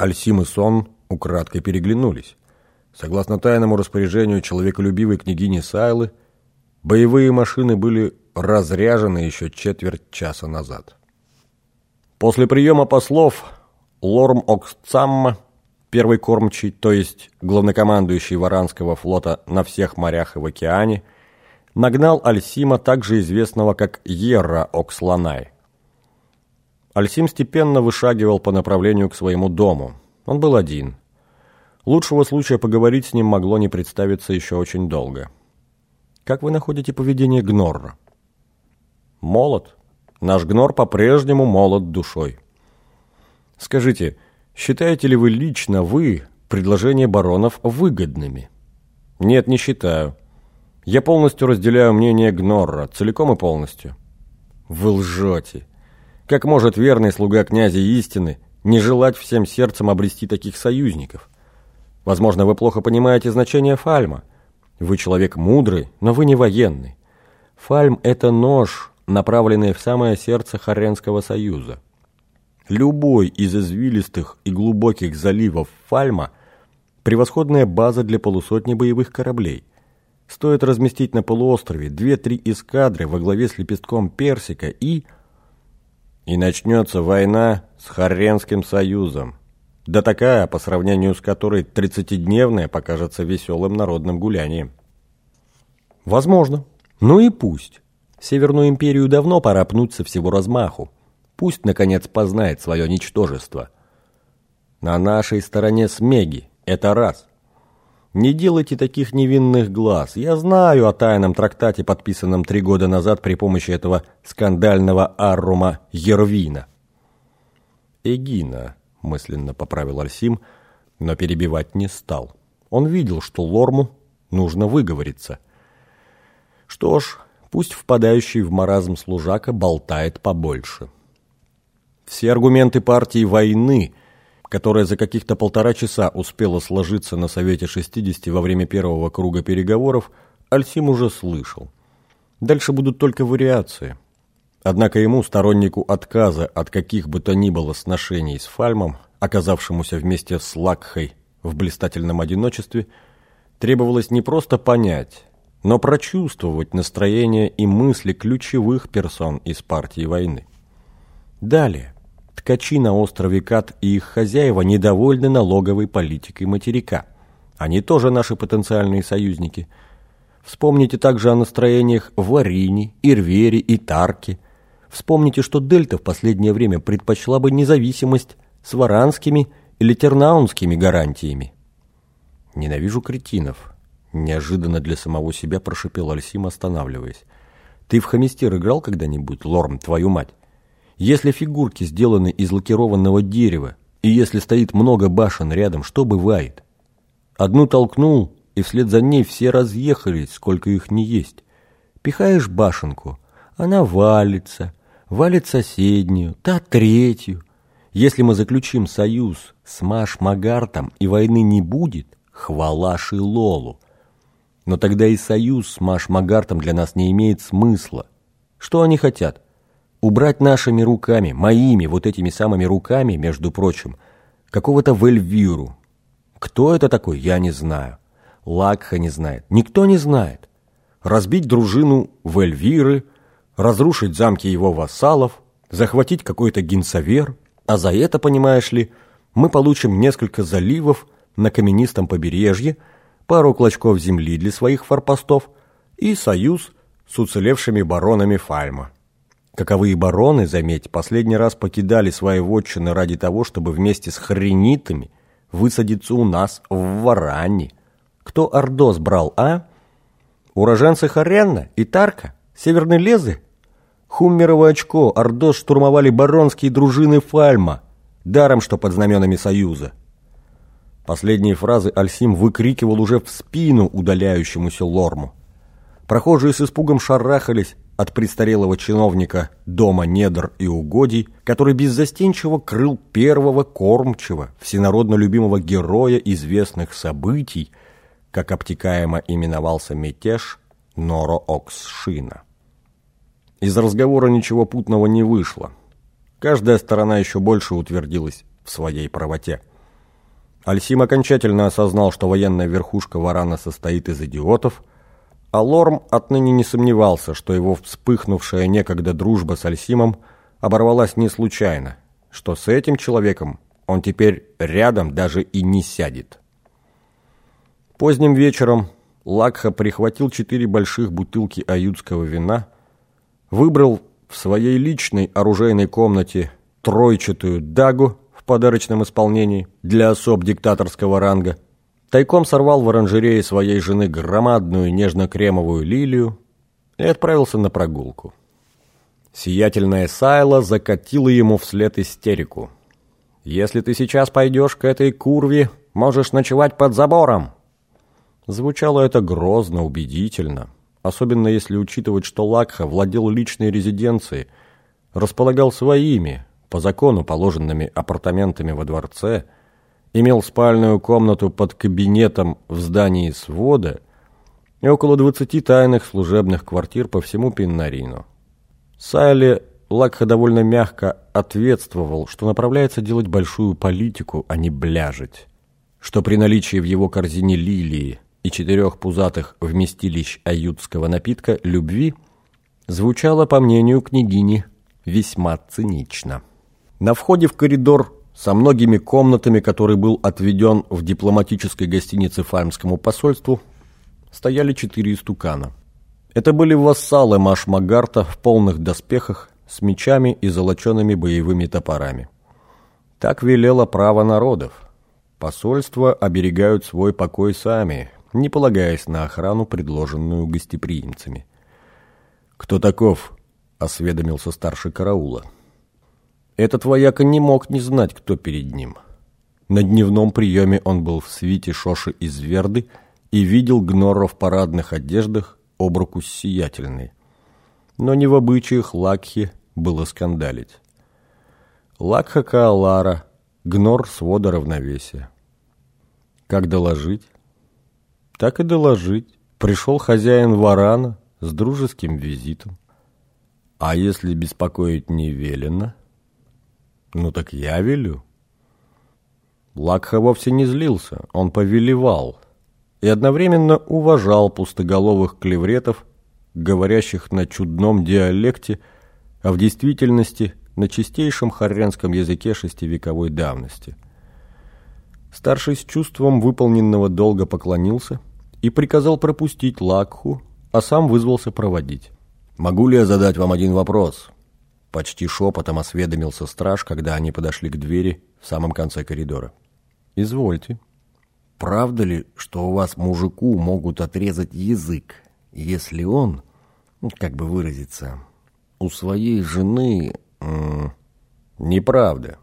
Альсим и Сон украдкой переглянулись. Согласно тайному распоряжению человеколюбивой княгини Сайлы, боевые машины были разряжены еще четверть часа назад. После приема послов Лорм Оксцамма, первый кормчий, то есть главнокомандующий Варанского флота на всех морях и в океане, нагнал Альсима, также известного как Ерра Оксланай. Альсим степенно вышагивал по направлению к своему дому. Он был один. Лучшего случая поговорить с ним могло не представиться еще очень долго. «Как вы находите поведение Гнорра?» «Молод. Наш Гнор по-прежнему молод душой». «Скажите, считаете ли вы лично, вы, предложения баронов выгодными?» «Нет, не считаю. Я полностью разделяю мнение Гнорра, целиком и полностью». «Вы лжете. Как может верный слуга князя истины не желать всем сердцем обрести таких союзников? Возможно, вы плохо понимаете значение фальма. Вы человек мудрый, но вы не военный. Фальм – это нож, направленный в самое сердце Харенского союза. Любой из извилистых и глубоких заливов Фальма – превосходная база для полусотни боевых кораблей. Стоит разместить на полуострове две-три эскадры во главе с лепестком персика и – и начнется война с Харренским союзом. Да такая, по сравнению с которой тридцатидневная покажется веселым народным гулянием. Возможно. Ну и пусть. Северную империю давно пора пнуть со всего размаху. Пусть, наконец, познает свое ничтожество. На нашей стороне Смеги. Это раз. Не делайте таких невинных глаз. Я знаю о тайном трактате, подписанном три года назад при помощи этого скандального Аррума Ервина. Эгина, мысленно поправил Альсим, но перебивать не стал. Он видел, что Лорму нужно выговориться. Что ж, пусть впадающий в маразм служака болтает побольше. Все аргументы партии войны – которая за каких-то полтора часа успела сложиться на Совете 60 во время первого круга переговоров, Альсим уже слышал. Дальше будут только вариации. Однако ему, стороннику отказа от каких бы то ни было сношений с Фальмом, оказавшемуся вместе с Лакхой в блистательном одиночестве, требовалось не просто понять, но прочувствовать настроение и мысли ключевых персон из партии войны. Далее. Ткачи на острове Кат и их хозяева недовольны налоговой политикой материка. Они тоже наши потенциальные союзники. Вспомните также о настроениях в Арине, Ирвере и Тарке. Вспомните, что Дельта в последнее время предпочла бы независимость с варанскими или тернаунскими гарантиями. «Ненавижу кретинов», — неожиданно для самого себя прошипел Альсим, останавливаясь. «Ты в хамистер играл когда-нибудь, Лорм, твою мать?» Если фигурки сделаны из лакированного дерева, и если стоит много башен рядом, что бывает? Одну толкнул, и вслед за ней все разъехались, сколько их не есть. Пихаешь башенку, она валится, валит соседнюю, та третью. Если мы заключим союз с Маш-Магартом и войны не будет, хвала Шилолу. Но тогда и союз с Маш-Магартом для нас не имеет смысла. Что они хотят? Убрать нашими руками, моими вот этими самыми руками, между прочим, какого-то Вельвиру. Кто это такой, я не знаю. Лакха не знает. Никто не знает. Разбить дружину Вельвиры, разрушить замки его вассалов, захватить какой-то гинсавер, а за это, понимаешь ли, мы получим несколько заливов на каменистом побережье, пару клочков земли для своих форпостов и союз с уцелевшими баронами Фальма. Каковые бароны, заметь, последний раз покидали свои вотчины ради того, чтобы вместе с хренитами высадиться у нас в Варане. Кто Ордос брал, а? Уроженцы Харенна и Тарка? Северной Лезы? Хуммерово очко Ордос штурмовали баронские дружины Фальма, даром что под знаменами Союза. Последние фразы Альсим выкрикивал уже в спину удаляющемуся Лорму. Прохожие с испугом шарахались, от престарелого чиновника дома недр и угодий, который беззастенчиво крыл первого кормчего, всенародно любимого героя известных событий, как обтекаемо именовался мятеж Норо-Оксшина. Из разговора ничего путного не вышло. Каждая сторона еще больше утвердилась в своей правоте. Альсим окончательно осознал, что военная верхушка Варана состоит из идиотов, а Лорм отныне не сомневался, что его вспыхнувшая некогда дружба с Альсимом оборвалась не случайно, что с этим человеком он теперь рядом даже и не сядет. Поздним вечером Лакха прихватил четыре больших бутылки аютского вина, выбрал в своей личной оружейной комнате тройчатую дагу в подарочном исполнении для особ диктаторского ранга, тайком сорвал в оранжерее своей жены громадную нежно-кремовую лилию и отправился на прогулку. Сиятельная Сайла закатила ему вслед истерику. «Если ты сейчас пойдешь к этой курве, можешь ночевать под забором!» Звучало это грозно, убедительно, особенно если учитывать, что Лакха владел личной резиденцией, располагал своими, по закону положенными апартаментами во дворце, имел спальную комнату под кабинетом в здании свода и около 20 тайных служебных квартир по всему Пиннарину. Сайли Лакха довольно мягко ответствовал, что направляется делать большую политику, а не бляжить, что при наличии в его корзине лилии и четырех пузатых вместилищ аютского напитка любви звучало, по мнению княгини, весьма цинично. На входе в коридор со многими комнатами, который был отведен в дипломатической гостинице Фармскому посольству, стояли четыре истукана. Это были вассалы Машмагарта в полных доспехах с мечами и золочеными боевыми топорами. Так велело право народов. Посольства оберегают свой покой сами, не полагаясь на охрану, предложенную гостеприимцами. «Кто таков?» — осведомился старший караула. Этот вояка не мог не знать, кто перед ним. На дневном приеме он был в свите Шоши из Верды и видел Гнора в парадных одеждах об руку сиятельной. Но не в обычаях Лакхи было скандалить. Лакха Каалара, Гнор свода равновесия. Как доложить? Так и доложить. Пришел хозяин варана с дружеским визитом. А если беспокоить не велено? Ну так я велю. Лакха вовсе не злился, он повелевал и одновременно уважал пустоголовых клевретов, говорящих на чудном диалекте, а в действительности на чистейшем хорренском языке шестивековой давности. Старший с чувством выполненного долга поклонился – и приказал пропустить Лакху, а сам вызвался проводить. «Могу ли я задать вам один вопрос?» Почти шепотом осведомился страж, когда они подошли к двери в самом конце коридора. «Извольте». «Правда ли, что у вас мужику могут отрезать язык, если он, ну, как бы выразиться, у своей жены...» «Неправда.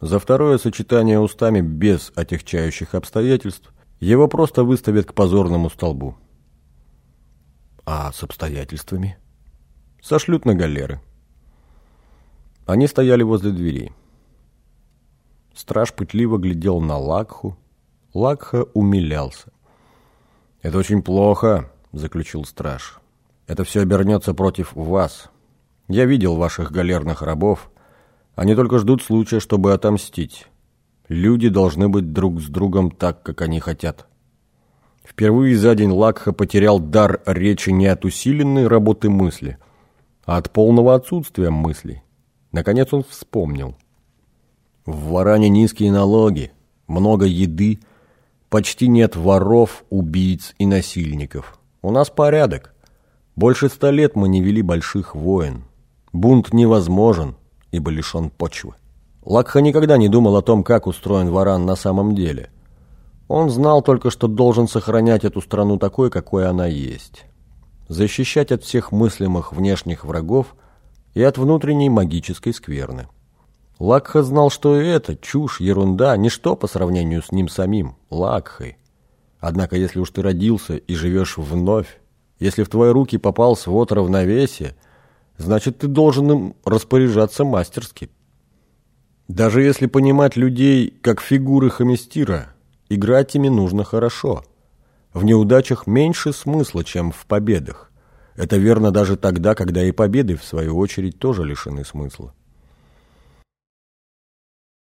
За второе сочетание устами без отягчающих обстоятельств его просто выставят к позорному столбу. А с обстоятельствами? Сошлют на галеры. Они стояли возле дверей. Страж пытливо глядел на Лакху. Лакха умилялся. «Это очень плохо», — заключил страж. «Это все обернется против вас. Я видел ваших галерных рабов. Они только ждут случая, чтобы отомстить. Люди должны быть друг с другом так, как они хотят. Впервые за день Лакха потерял дар речи не от усиленной работы мысли, а от полного отсутствия мыслей. Наконец он вспомнил. В Варане низкие налоги, много еды, почти нет воров, убийц и насильников. У нас порядок. Больше ста лет мы не вели больших войн. Бунт невозможен, ибо лишен почвы. Лакха никогда не думал о том, как устроен Варан на самом деле. Он знал только, что должен сохранять эту страну такой, какой она есть. Защищать от всех мыслимых внешних врагов и от внутренней магической скверны. Лакха знал, что и это чушь, ерунда, ничто по сравнению с ним самим, Лакхой. Однако, если уж ты родился и живешь вновь, если в твои руки попал свод равновесия, значит, ты должен им распоряжаться мастерски. Даже если понимать людей как фигуры хамистира, играть ими нужно хорошо. В неудачах меньше смысла, чем в победах. Это верно даже тогда, когда и победы, в свою очередь, тоже лишены смысла.